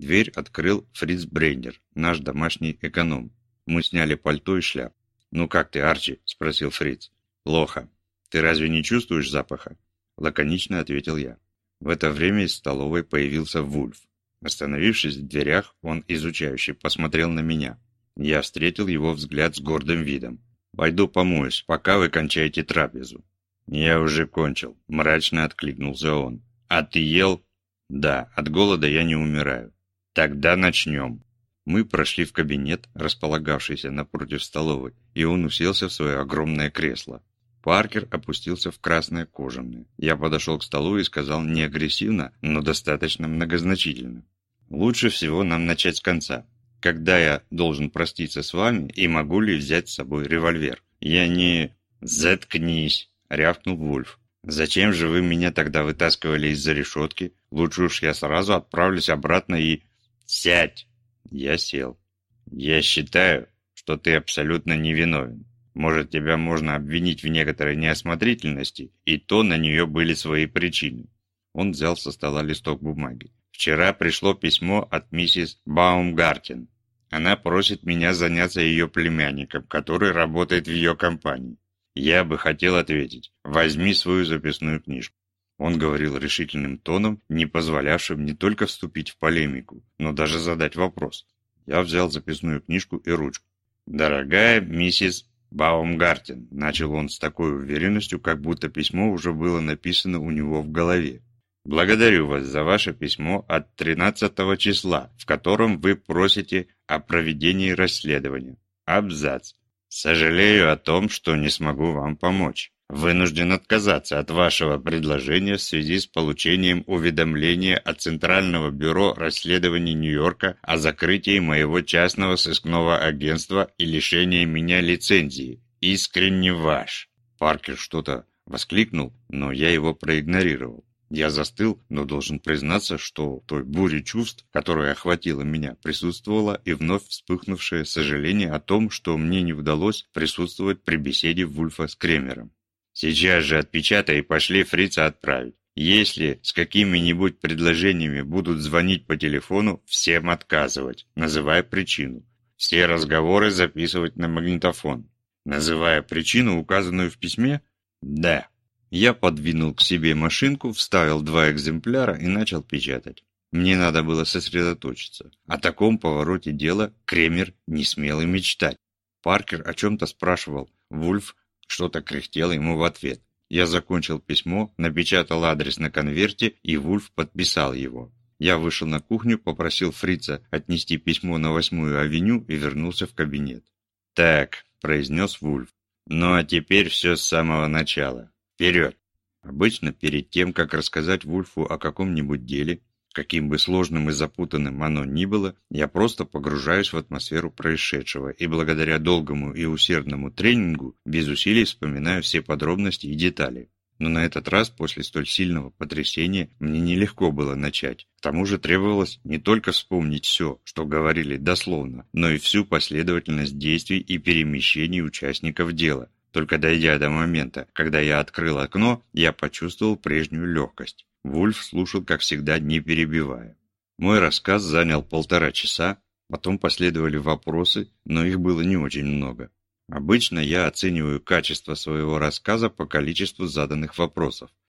Дверь открыл Фриц Брейнер, наш домашний эконом. Мы сняли пальто и шляп. «Ну как ты, Арчи?» – спросил Фриц. «Плохо. Ты разве не чувствуешь запаха?» Лаконично ответил я. В это время из столовой появился Вульф. Остановившись в дверях, он изучающе посмотрел на меня. Я встретил его взгляд с гордым видом. «Пойду помоюсь, пока вы кончаете трапезу». «Я уже кончил», – мрачно откликнулся он. «А ты ел?» «Да, от голода я не умираю». «Тогда начнем». Мы прошли в кабинет, располагавшийся напротив столовой, и он уселся в свое огромное кресло. Паркер опустился в красное кожаное. Я подошел к столу и сказал не агрессивно, но достаточно многозначительно. «Лучше всего нам начать с конца. Когда я должен проститься с вами и могу ли взять с собой револьвер? Я не...» «Заткнись!» — рявкнул Вульф. «Зачем же вы меня тогда вытаскивали из-за решетки? Лучше уж я сразу отправлюсь обратно и...» «Сядь!» Я сел. «Я считаю, что ты абсолютно невиновен. Может, тебя можно обвинить в некоторой неосмотрительности, и то на нее были свои причины». Он взял со стола листок бумаги. «Вчера пришло письмо от миссис Баумгартен. Она просит меня заняться ее племянником, который работает в ее компании. Я бы хотел ответить, возьми свою записную книжку. Он говорил решительным тоном, не позволявшим не только вступить в полемику, но даже задать вопрос. Я взял записную книжку и ручку. «Дорогая миссис Баумгартен», – начал он с такой уверенностью, как будто письмо уже было написано у него в голове. «Благодарю вас за ваше письмо от 13 числа, в котором вы просите о проведении расследования. Абзац. Сожалею о том, что не смогу вам помочь вынужден отказаться от вашего предложения в связи с получением уведомления от Центрального бюро расследований Нью-Йорка о закрытии моего частного сыскного агентства и лишении меня лицензии. Искренне ваш. Паркер что-то воскликнул, но я его проигнорировал. Я застыл, но должен признаться, что той буре чувств, которая охватила меня, присутствовало и вновь вспыхнувшее сожаление о том, что мне не удалось присутствовать при беседе Вульфа с Кремером. Сейчас же отпечатай и пошли фрица отправить. Если с какими-нибудь предложениями будут звонить по телефону, всем отказывать, называя причину. Все разговоры записывать на магнитофон. Называя причину, указанную в письме? Да. Я подвинул к себе машинку, вставил два экземпляра и начал печатать. Мне надо было сосредоточиться. О таком повороте дела Кремер не смел и мечтать. Паркер о чем-то спрашивал. Вульф что-то кряхтел ему в ответ. Я закончил письмо, напечатал адрес на конверте, и Вульф подписал его. Я вышел на кухню, попросил Фрица отнести письмо на восьмую авеню и вернулся в кабинет. «Так», – произнес Вульф. «Ну а теперь все с самого начала. Вперед!» Обычно перед тем, как рассказать Вульфу о каком-нибудь деле, Каким бы сложным и запутанным оно ни было, я просто погружаюсь в атмосферу происшедшего и благодаря долгому и усердному тренингу без усилий вспоминаю все подробности и детали. Но на этот раз, после столь сильного потрясения, мне нелегко было начать. К тому же требовалось не только вспомнить все, что говорили дословно, но и всю последовательность действий и перемещений участников дела. Только дойдя до момента, когда я открыл окно, я почувствовал прежнюю легкость. Вульф слушал, как всегда, не перебивая. Мой рассказ занял полтора часа, потом последовали вопросы, но их было не очень много. Обычно я оцениваю качество своего рассказа по количеству заданных вопросов.